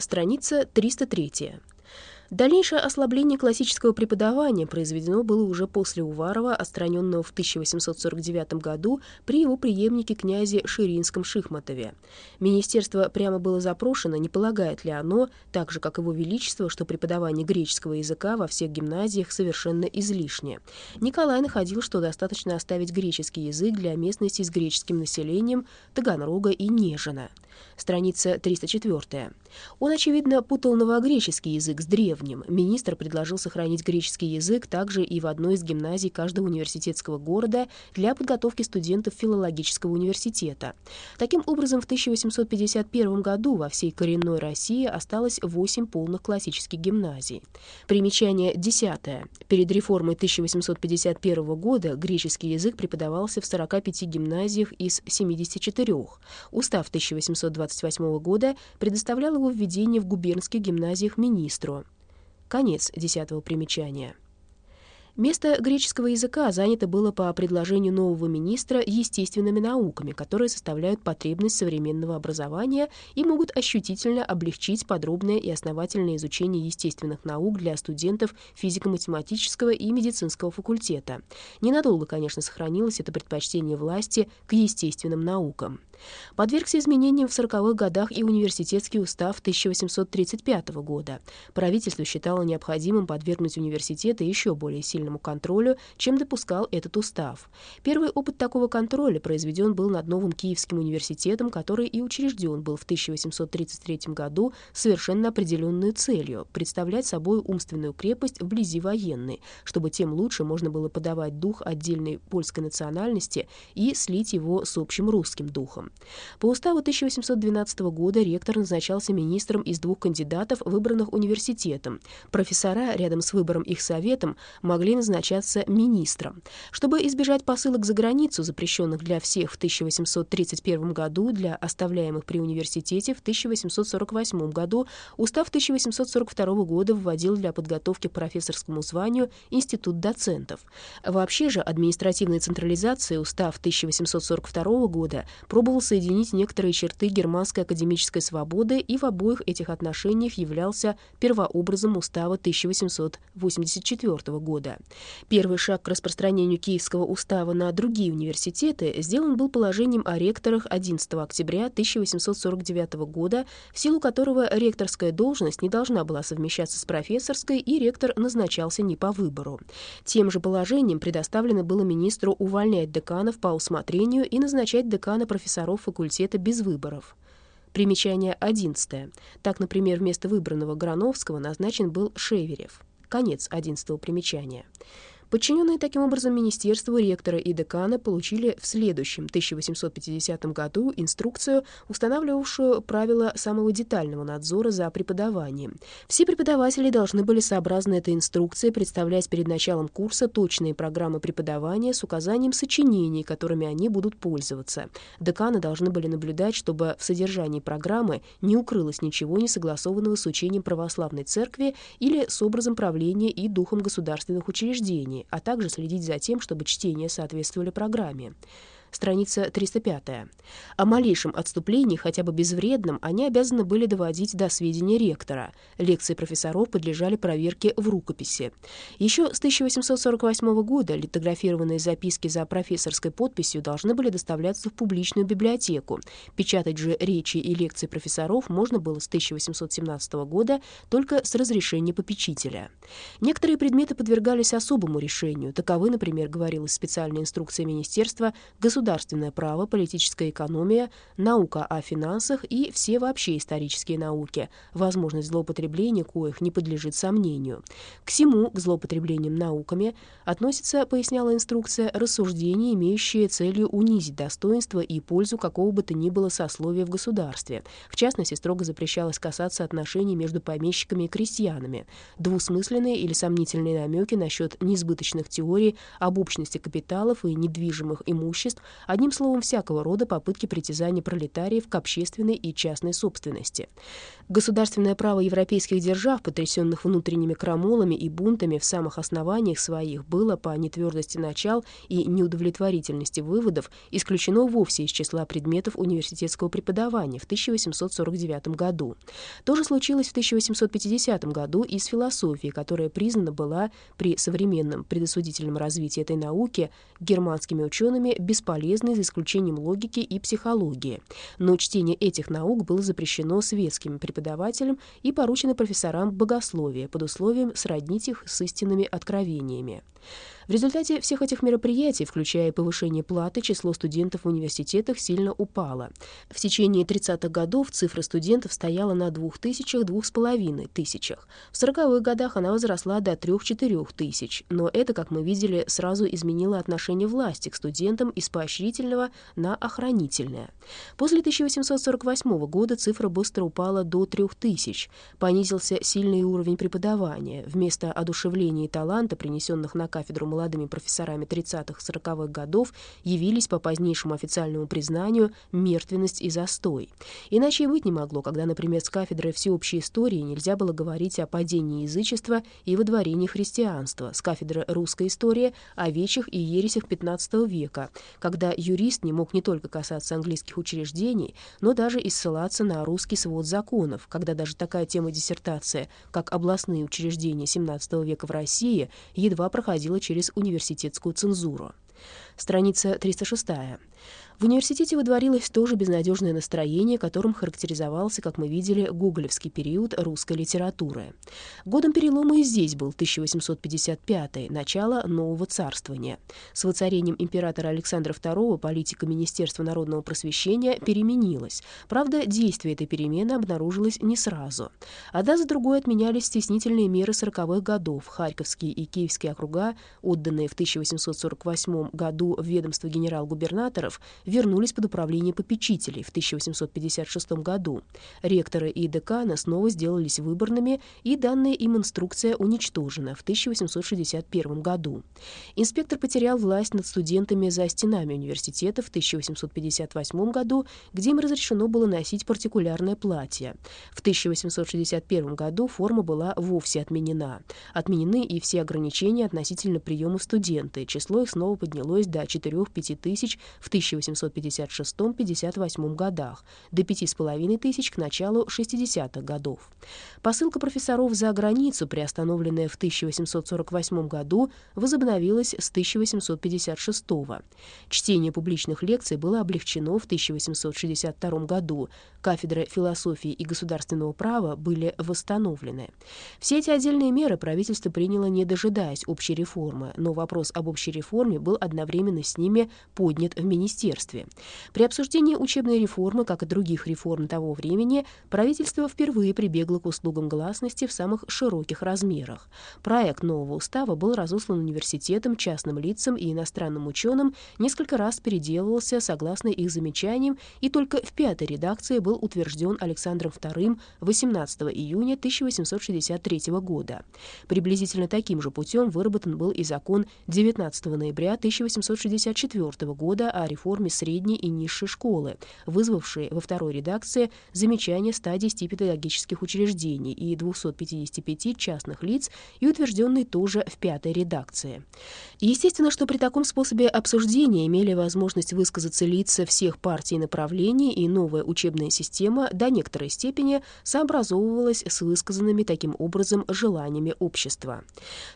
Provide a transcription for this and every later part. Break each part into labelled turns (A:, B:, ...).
A: Страница 303. Дальнейшее ослабление классического преподавания произведено было уже после Уварова, отстраненного в 1849 году при его преемнике князе Ширинском Шихматове. Министерство прямо было запрошено, не полагает ли оно, так же как его величество, что преподавание греческого языка во всех гимназиях совершенно излишне. Николай находил, что достаточно оставить греческий язык для местности с греческим населением Таганрога и Нежина страница 304. Он, очевидно, путал новогреческий язык с древним. Министр предложил сохранить греческий язык также и в одной из гимназий каждого университетского города для подготовки студентов филологического университета. Таким образом, в 1851 году во всей коренной России осталось 8 полных классических гимназий. Примечание 10. Перед реформой 1851 года греческий язык преподавался в 45 гимназиях из 74. Устав 1820 1928 года предоставлял его введение в губернских гимназиях министру. Конец десятого примечания. Место греческого языка занято было по предложению нового министра естественными науками, которые составляют потребность современного образования и могут ощутительно облегчить подробное и основательное изучение естественных наук для студентов физико-математического и медицинского факультета. Ненадолго, конечно, сохранилось это предпочтение власти к естественным наукам. Подвергся изменениям в 40-х годах и университетский устав 1835 года. Правительство считало необходимым подвергнуть университеты еще более сильному контролю, чем допускал этот устав. Первый опыт такого контроля произведен был над новым Киевским университетом, который и учрежден был в 1833 году совершенно определенную целью — представлять собой умственную крепость вблизи военной, чтобы тем лучше можно было подавать дух отдельной польской национальности и слить его с общим русским духом. По уставу 1812 года ректор назначался министром из двух кандидатов, выбранных университетом. Профессора рядом с выбором их советом могли назначаться министром. Чтобы избежать посылок за границу, запрещенных для всех в 1831 году, для оставляемых при университете в 1848 году, устав 1842 года вводил для подготовки к профессорскому званию институт доцентов. Вообще же административной централизации устав 1842 года пробовал соединить некоторые черты германской академической свободы и в обоих этих отношениях являлся первообразом устава 1884 года. Первый шаг к распространению Киевского устава на другие университеты сделан был положением о ректорах 11 октября 1849 года, в силу которого ректорская должность не должна была совмещаться с профессорской, и ректор назначался не по выбору. Тем же положением предоставлено было министру увольнять деканов по усмотрению и назначать декана профессоров факультета без выборов. Примечание 11. Так, например, вместо выбранного Грановского назначен был Шеверев. Конец 11 примечания. Подчиненные таким образом министерству, ректора и декана получили в следующем 1850 году инструкцию, устанавливавшую правила самого детального надзора за преподаванием. Все преподаватели должны были, сообразно этой инструкции, представлять перед началом курса точные программы преподавания с указанием сочинений, которыми они будут пользоваться. Деканы должны были наблюдать, чтобы в содержании программы не укрылось ничего не согласованного с учением православной церкви или с образом правления и духом государственных учреждений а также следить за тем, чтобы чтения соответствовали программе страница 305. О малейшем отступлении, хотя бы безвредном, они обязаны были доводить до сведения ректора. Лекции профессоров подлежали проверке в рукописи. Еще с 1848 года литографированные записки за профессорской подписью должны были доставляться в публичную библиотеку. Печатать же речи и лекции профессоров можно было с 1817 года только с разрешения попечителя. Некоторые предметы подвергались особому решению. Таковы, например, говорилось в специальной инструкции Министерства государственного государственное право, политическая экономия, наука о финансах и все вообще исторические науки, возможность злоупотребления коих не подлежит сомнению. К всему, к злоупотреблениям науками, относится, поясняла инструкция, рассуждения, имеющие целью унизить достоинство и пользу какого бы то ни было сословия в государстве. В частности, строго запрещалось касаться отношений между помещиками и крестьянами. Двусмысленные или сомнительные намеки насчет несбыточных теорий об общности капиталов и недвижимых имуществ одним словом, всякого рода попытки притязания пролетариев к общественной и частной собственности. Государственное право европейских держав, потрясенных внутренними крамолами и бунтами в самых основаниях своих, было по нетвердости начал и неудовлетворительности выводов исключено вовсе из числа предметов университетского преподавания в 1849 году. То же случилось в 1850 году и с философией, которая признана была при современном предосудительном развитии этой науки германскими учеными бесполезной за исключением логики и психологии. Но чтение этих наук было запрещено светскими преподавателям и поручено профессорам богословия под условием сроднить их с истинными откровениями. В результате всех этих мероприятий, включая повышение платы, число студентов в университетах сильно упало. В течение 30-х годов цифра студентов стояла на 2000-2,5 тысячах. В 40-х годах она возросла до 3-4 тысяч. Но это, как мы видели, сразу изменило отношение власти к студентам из поощрительного на охранительное. После 1848 года цифра быстро упала до 3 тысяч. Понизился сильный уровень преподавания. Вместо одушевления и таланта, принесенных на кафедру молодыми профессорами 30-40-х годов явились по позднейшему официальному признанию мертвенность и застой. Иначе и быть не могло, когда, например, с кафедры всеобщей истории нельзя было говорить о падении язычества и выдворении христианства, с кафедры русской истории о вечах и ересях XV века, когда юрист не мог не только касаться английских учреждений, но даже и ссылаться на русский свод законов, когда даже такая тема диссертация, как областные учреждения XVII века в России, едва проходила через университетскую цензуру. Страница 306. В университете выдворилось тоже безнадежное настроение, которым характеризовался, как мы видели, гоголевский период русской литературы. Годом перелома и здесь был 1855 начало нового царствования. С воцарением императора Александра II политика Министерства народного просвещения переменилась. Правда, действие этой перемены обнаружилось не сразу. Одна за другой отменялись стеснительные меры 40-х годов. Харьковские и Киевские округа, отданные в 1848 году в ведомство генерал-губернаторов, вернулись под управление попечителей в 1856 году. Ректоры и деканы снова сделались выборными, и данная им инструкция уничтожена в 1861 году. Инспектор потерял власть над студентами за стенами университета в 1858 году, где им разрешено было носить партикулярное платье. В 1861 году форма была вовсе отменена. Отменены и все ограничения относительно приема студенты. Число их снова поднялось до 4-5 тысяч в 1800 1856-58 годах, до 5,5 тысяч к началу 60-х годов. Посылка профессоров за границу, приостановленная в 1848 году, возобновилась с 1856 -го. Чтение публичных лекций было облегчено в 1862 году. Кафедры философии и государственного права были восстановлены. Все эти отдельные меры правительство приняло, не дожидаясь общей реформы, но вопрос об общей реформе был одновременно с ними поднят в министерстве правительстве. При обсуждении учебной реформы, как и других реформ того времени, правительство впервые прибегло к услугам гласности в самых широких размерах. Проект нового устава был разослан университетам, частным лицам и иностранным ученым, несколько раз переделывался согласно их замечаниям, и только в пятой редакции был утвержден Александром II 18 июня 1863 года. Приблизительно таким же путем выработан был и закон 19 ноября 1864 года о реформе средней и низшей школы, вызвавшие во второй редакции замечания 110 педагогических учреждений и 255 частных лиц и утвержденный тоже в пятой редакции. Естественно, что при таком способе обсуждения имели возможность высказаться лица всех партий и направлений, и новая учебная система до некоторой степени сообразовывалась с высказанными таким образом желаниями общества.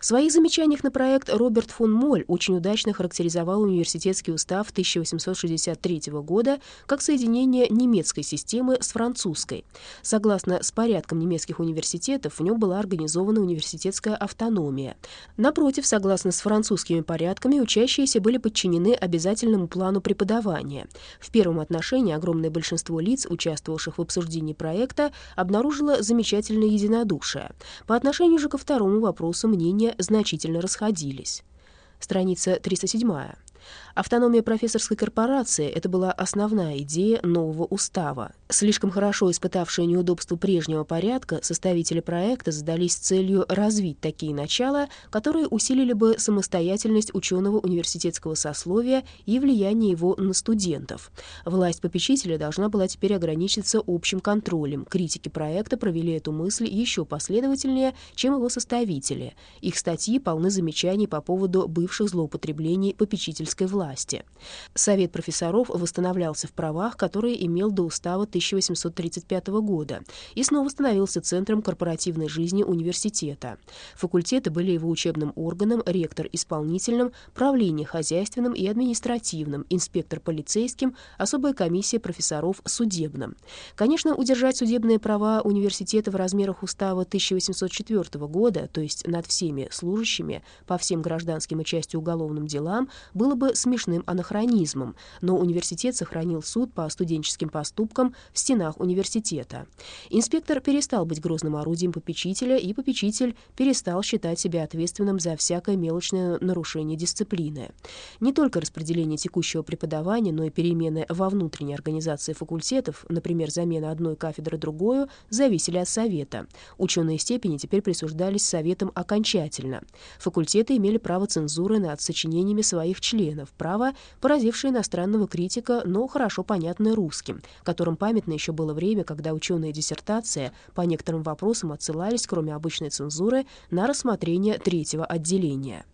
A: В своих замечаниях на проект Роберт фон Моль очень удачно характеризовал университетский устав 1860 1963 года как соединение немецкой системы с французской. Согласно с порядком немецких университетов, в нем была организована университетская автономия. Напротив, согласно с французскими порядками, учащиеся были подчинены обязательному плану преподавания. В первом отношении огромное большинство лиц, участвовавших в обсуждении проекта, обнаружило замечательное единодушие. По отношению же ко второму вопросу мнения значительно расходились. Страница 307. Автономия профессорской корпорации — это была основная идея нового устава. Слишком хорошо испытавшие неудобства прежнего порядка, составители проекта задались целью развить такие начала, которые усилили бы самостоятельность ученого университетского сословия и влияние его на студентов. Власть попечителя должна была теперь ограничиться общим контролем. Критики проекта провели эту мысль еще последовательнее, чем его составители. Их статьи полны замечаний по поводу бывших злоупотреблений попечительской власти. Совет профессоров восстановлялся в правах, которые имел до устава 1835 года, и снова становился центром корпоративной жизни университета. Факультеты были его учебным органом, ректор — исполнительным, правление — хозяйственным и административным, инспектор — полицейским, особая комиссия профессоров — судебным. Конечно, удержать судебные права университета в размерах устава 1804 года, то есть над всеми служащими по всем гражданским и части уголовным делам, было бы смешным анахронизмом, но университет сохранил суд по студенческим поступкам в стенах университета. Инспектор перестал быть грозным орудием попечителя, и попечитель перестал считать себя ответственным за всякое мелочное нарушение дисциплины. Не только распределение текущего преподавания, но и перемены во внутренней организации факультетов, например, замена одной кафедры другую, зависели от Совета. Ученые степени теперь присуждались Советом окончательно. Факультеты имели право цензуры над сочинениями своих членов, право, поразившее иностранного критика, но хорошо понятное русским, которым памятно еще было время, когда ученые диссертации по некоторым вопросам отсылались, кроме обычной цензуры, на рассмотрение третьего отделения.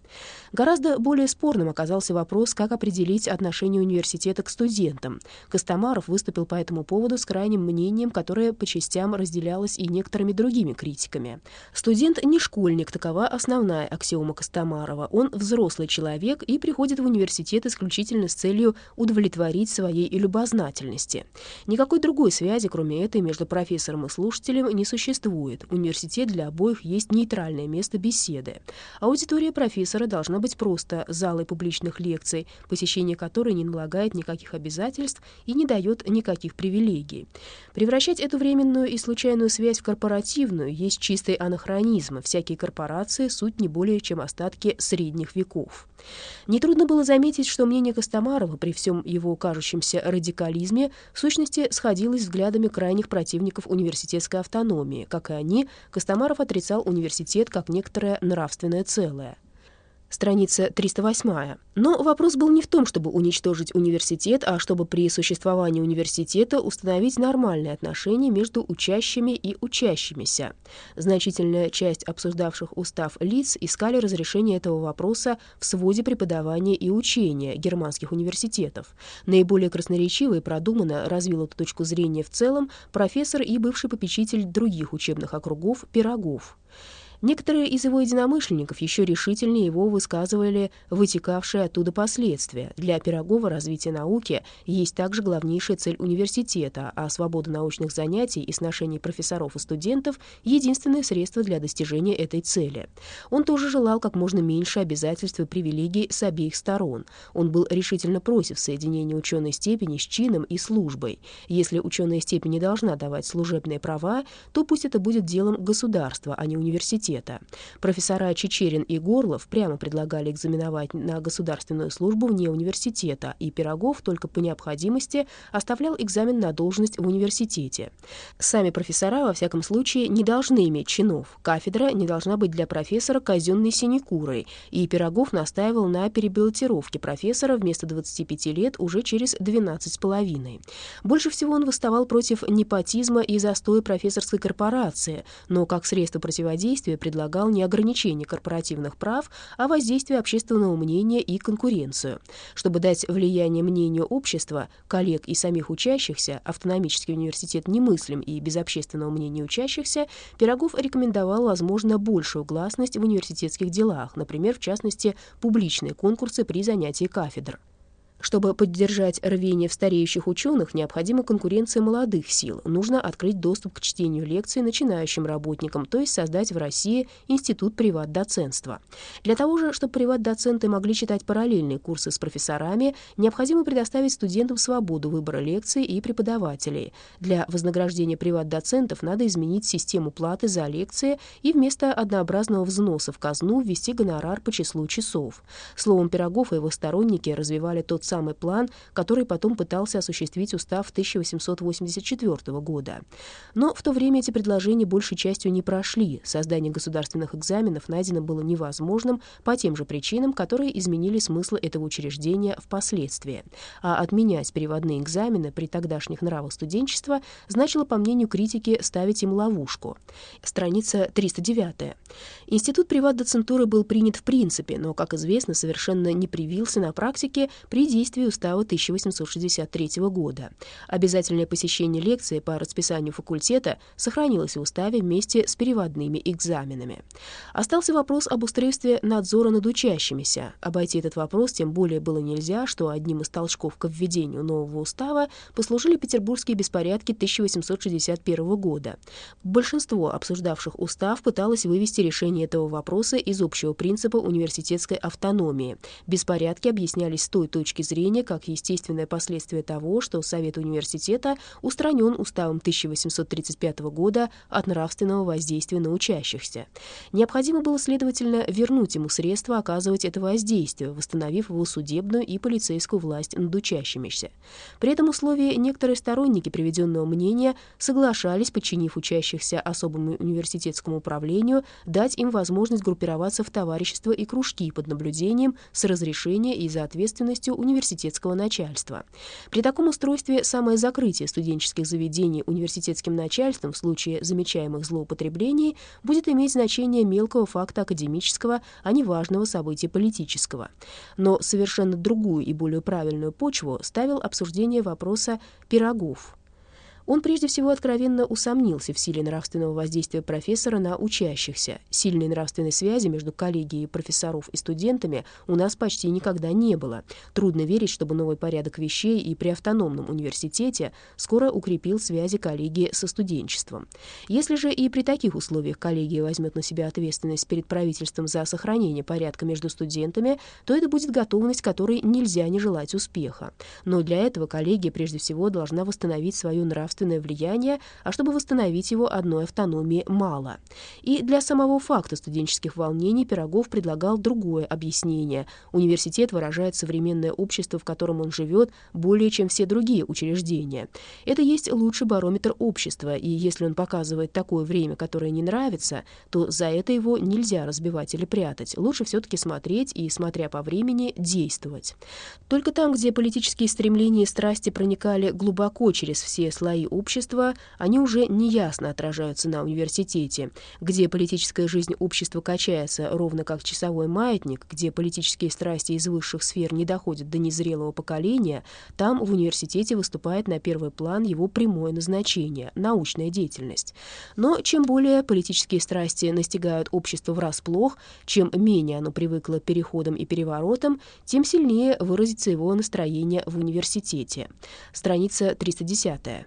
A: Гораздо более спорным оказался вопрос, как определить отношение университета к студентам. Костомаров выступил по этому поводу с крайним мнением, которое по частям разделялось и некоторыми другими критиками. Студент не школьник, такова основная аксиома Костомарова. Он взрослый человек и приходит в университет исключительно с целью удовлетворить своей любознательности. Никакой другой связи, кроме этой, между профессором и слушателем не существует. Университет для обоих есть нейтральное место беседы. Аудитория профессора должна быть просто залой публичных лекций, посещение которой не налагает никаких обязательств и не дает никаких привилегий. Превращать эту временную и случайную связь в корпоративную есть чистый анахронизм. Всякие корпорации — суть не более чем остатки средних веков. Нетрудно было заметить, что мнение Костомарова при всем его кажущемся радикализме в сущности сходилось взглядами крайних противников университетской автономии. Как и они, Костомаров отрицал университет как некоторое нравственное целое страница 308. Но вопрос был не в том, чтобы уничтожить университет, а чтобы при существовании университета установить нормальные отношения между учащими и учащимися. Значительная часть обсуждавших устав лиц искали разрешение этого вопроса в своде преподавания и учения германских университетов. Наиболее красноречиво и продуманно развил эту точку зрения в целом профессор и бывший попечитель других учебных округов Пирогов. Некоторые из его единомышленников еще решительнее его высказывали вытекавшие оттуда последствия. Для Пирогова развитие науки есть также главнейшая цель университета, а свобода научных занятий и сношений профессоров и студентов — единственное средство для достижения этой цели. Он тоже желал как можно меньше обязательств и привилегий с обеих сторон. Он был решительно против соединения ученой степени с чином и службой. Если ученая степень не должна давать служебные права, то пусть это будет делом государства, а не университета университета. Профессора Чечерин и Горлов прямо предлагали экзаменовать на государственную службу вне университета, и Пирогов только по необходимости оставлял экзамен на должность в университете. Сами профессора, во всяком случае, не должны иметь чинов. Кафедра не должна быть для профессора казенной синекурой, и Пирогов настаивал на перебилотировке профессора вместо 25 лет уже через 12 с половиной. Больше всего он восставал против непотизма и застоя профессорской корпорации, но как средство противодействия предлагал не ограничение корпоративных прав, а воздействие общественного мнения и конкуренцию. Чтобы дать влияние мнению общества, коллег и самих учащихся, автономический университет немыслим и без общественного мнения учащихся, Пирогов рекомендовал, возможно, большую гласность в университетских делах, например, в частности, публичные конкурсы при занятии кафедр. Чтобы поддержать рвение в стареющих ученых, необходима конкуренция молодых сил. Нужно открыть доступ к чтению лекций начинающим работникам, то есть создать в России институт приват-доцентства. Для того же, чтобы приват-доценты могли читать параллельные курсы с профессорами, необходимо предоставить студентам свободу выбора лекций и преподавателей. Для вознаграждения приват-доцентов надо изменить систему платы за лекции и вместо однообразного взноса в казну ввести гонорар по числу часов. Словом, Пирогов и его сторонники развивали тот самый план, который потом пытался осуществить устав 1884 года. Но в то время эти предложения большей частью не прошли. Создание государственных экзаменов найдено было невозможным по тем же причинам, которые изменили смысл этого учреждения впоследствии. А отменять переводные экзамены при тогдашних нравах студенчества значило, по мнению критики, ставить им ловушку. Страница 309. Институт приват-доцентуры был принят в принципе, но, как известно, совершенно не привился на практике при действии устава 1863 года. Обязательное посещение лекции по расписанию факультета сохранилось в уставе вместе с переводными экзаменами. Остался вопрос об устройстве надзора над учащимися. Обойти этот вопрос тем более было нельзя, что одним из толчков к введению нового устава послужили петербургские беспорядки 1861 года. Большинство обсуждавших устав пыталось вывести решение этого вопроса из общего принципа университетской автономии. Беспорядки объяснялись с той точки зрения, как естественное последствие того, что Совет университета устранен уставом 1835 года от нравственного воздействия на учащихся. Необходимо было, следовательно, вернуть ему средства оказывать это воздействие, восстановив его судебную и полицейскую власть над учащимися. При этом условии некоторые сторонники приведенного мнения соглашались, подчинив учащихся особому университетскому управлению, дать им возможность группироваться в товарищества и кружки под наблюдением с разрешения и за ответственностью университетского начальства. При таком устройстве самое закрытие студенческих заведений университетским начальством в случае замечаемых злоупотреблений будет иметь значение мелкого факта академического, а не важного события политического. Но совершенно другую и более правильную почву ставил обсуждение вопроса пирогов. Он прежде всего откровенно усомнился в силе нравственного воздействия профессора на учащихся. Сильной нравственной связи между коллегией профессоров и студентами у нас почти никогда не было. Трудно верить, чтобы новый порядок вещей и при автономном университете скоро укрепил связи коллегии со студенчеством. Если же и при таких условиях коллегия возьмет на себя ответственность перед правительством за сохранение порядка между студентами, то это будет готовность, которой нельзя не желать успеха. Но для этого коллегия прежде всего должна восстановить свою нравственную государственное влияние, а чтобы восстановить его одной автономии мало. И для самого факта студенческих волнений Пирогов предлагал другое объяснение. Университет выражает современное общество, в котором он живет, более чем все другие учреждения. Это есть лучший барометр общества, и если он показывает такое время, которое не нравится, то за это его нельзя разбивать или прятать. Лучше все-таки смотреть и, смотря по времени, действовать. Только там, где политические стремления и страсти проникали глубоко через все слои общества, они уже неясно отражаются на университете, где политическая жизнь общества качается ровно как часовой маятник, где политические страсти из высших сфер не доходят до незрелого поколения, там в университете выступает на первый план его прямое назначение — научная деятельность. Но чем более политические страсти настигают общество врасплох, чем менее оно привыкло переходам и переворотам, тем сильнее выразится его настроение в университете. Страница 310.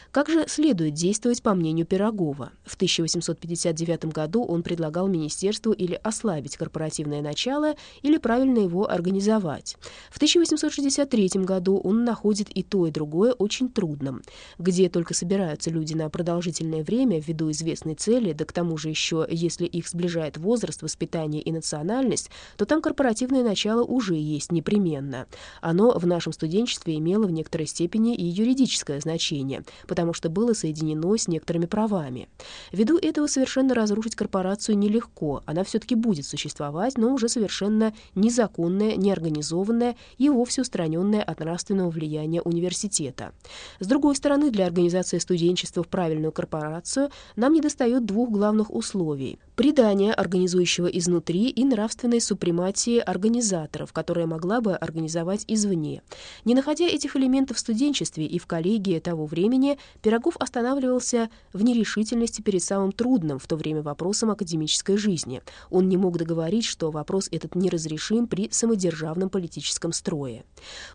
A: Как же следует действовать по мнению Пирогова? В 1859 году он предлагал министерству или ослабить корпоративное начало, или правильно его организовать. В 1863 году он находит и то, и другое очень трудным. Где только собираются люди на продолжительное время ввиду известной цели, да к тому же еще, если их сближает возраст, воспитание и национальность, то там корпоративное начало уже есть непременно. Оно в нашем студенчестве имело в некоторой степени и юридическое значение, потому что было соединено с некоторыми правами. Ввиду этого совершенно разрушить корпорацию нелегко, она все-таки будет существовать, но уже совершенно незаконная, неорганизованная и вовсе устраненная от нравственного влияния университета. С другой стороны, для организации студенчества в правильную корпорацию нам недостает двух главных условий — предания, организующего изнутри, и нравственной супрематии организаторов, которая могла бы организовать извне. Не находя этих элементов в студенчестве и в коллегии того времени, Пирогов останавливался в нерешительности перед самым трудным в то время вопросом академической жизни. Он не мог договорить, что вопрос этот неразрешим при самодержавном политическом строе.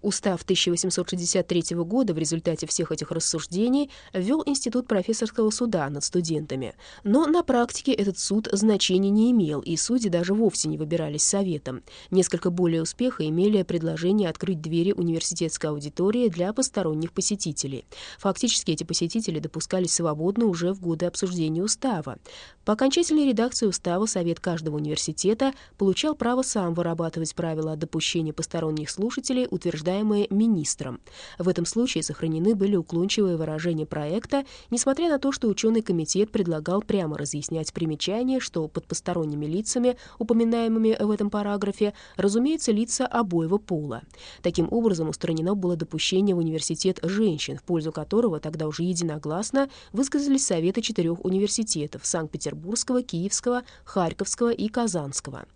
A: Устав 1863 года в результате всех этих рассуждений ввел институт профессорского суда над студентами. Но на практике этот суд значения не имел, и судьи даже вовсе не выбирались советом. Несколько более успеха имели предложение открыть двери университетской аудитории для посторонних посетителей. Фактически эти посетители допускались свободно уже в годы обсуждения устава. По окончательной редакции устава Совет каждого университета получал право сам вырабатывать правила о допущении посторонних слушателей, утверждаемые министром. В этом случае сохранены были уклончивые выражения проекта, несмотря на то, что ученый комитет предлагал прямо разъяснять примечания, что под посторонними лицами, упоминаемыми в этом параграфе, разумеется, лица обоего пола. Таким образом, устранено было допущение в университет женщин, в пользу которого тогда уже единогласно высказались советы четырех университетов — Санкт-Петербургского, Киевского, Харьковского и Казанского.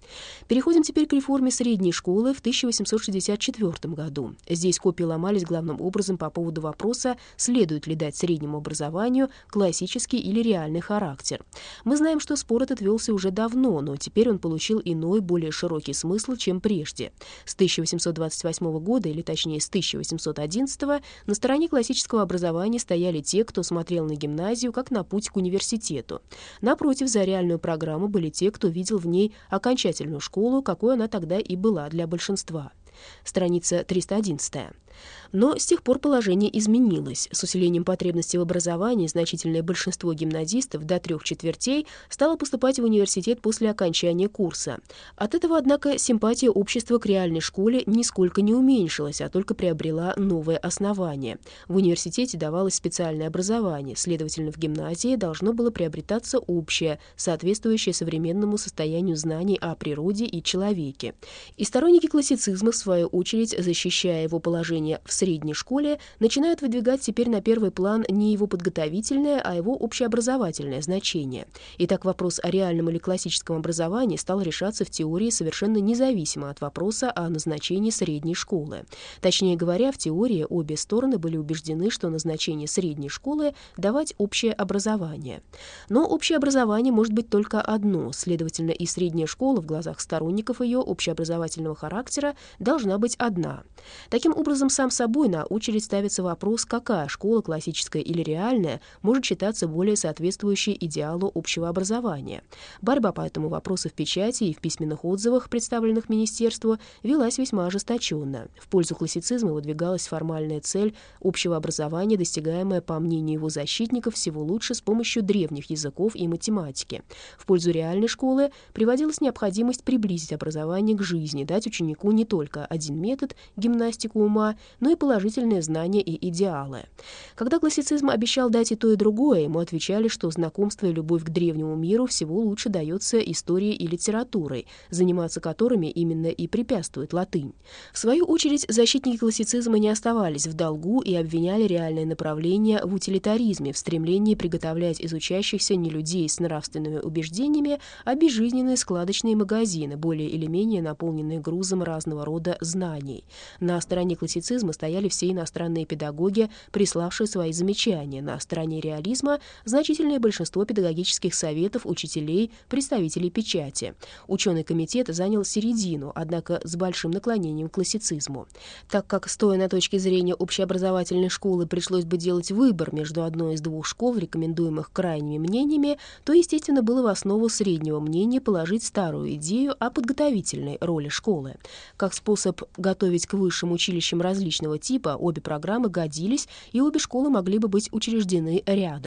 A: Переходим теперь к реформе средней школы в 1864 году. Здесь копии ломались главным образом по поводу вопроса, следует ли дать среднему образованию классический или реальный характер. Мы знаем, что спор этот велся уже давно, но теперь он получил иной, более широкий смысл, чем прежде. С 1828 года, или точнее с 1811, на стороне классического образования стояли те, кто смотрел на гимназию как на путь к университету. Напротив, за реальную программу были те, кто видел в ней окончательную школу, какой она тогда и была для большинства. Страница 311. Но с тех пор положение изменилось. С усилением потребностей в образовании значительное большинство гимназистов до трех четвертей стало поступать в университет после окончания курса. От этого, однако, симпатия общества к реальной школе нисколько не уменьшилась, а только приобрела новое основание. В университете давалось специальное образование, следовательно, в гимназии должно было приобретаться общее, соответствующее современному состоянию знаний о природе и человеке. И сторонники классицизма, в свою очередь, защищая его положение в средней школе начинают выдвигать теперь на первый план не его подготовительное, а его общеобразовательное значение. И так вопрос о реальном или классическом образовании стал решаться в теории совершенно независимо от вопроса о назначении средней школы. Точнее говоря, в теории обе стороны были убеждены, что назначение средней школы — давать общее образование. Но общее образование может быть только одно, следовательно, и средняя школа в глазах сторонников ее общеобразовательного характера должна быть одна. Таким образом, сам собой на очередь ставится вопрос, какая школа, классическая или реальная, может считаться более соответствующей идеалу общего образования. Борьба по этому вопросу в печати и в письменных отзывах, представленных Министерству, велась весьма ожесточенно. В пользу классицизма выдвигалась формальная цель общего образования, достигаемая, по мнению его защитников, всего лучше с помощью древних языков и математики. В пользу реальной школы приводилась необходимость приблизить образование к жизни, дать ученику не только один метод, гимнастику ума, но и положительные знания и идеалы. Когда классицизм обещал дать и то, и другое, ему отвечали, что знакомство и любовь к древнему миру всего лучше дается историей и литературой, заниматься которыми именно и препятствует латынь. В свою очередь, защитники классицизма не оставались в долгу и обвиняли реальное направление в утилитаризме, в стремлении приготовлять из учащихся не людей с нравственными убеждениями, а безжизненные складочные магазины, более или менее наполненные грузом разного рода знаний. На стороне классицизма стояли стояли все иностранные педагоги, приславшие свои замечания. На стороне реализма значительное большинство педагогических советов, учителей, представителей печати. Ученый комитет занял середину, однако с большим наклонением к классицизму. Так как, стоя на точке зрения общеобразовательной школы, пришлось бы делать выбор между одной из двух школ, рекомендуемых крайними мнениями, то, естественно, было в основу среднего мнения положить старую идею о подготовительной роли школы. Как способ готовить к высшим училищам различного типа обе программы годились, и обе школы могли бы быть учреждены рядом.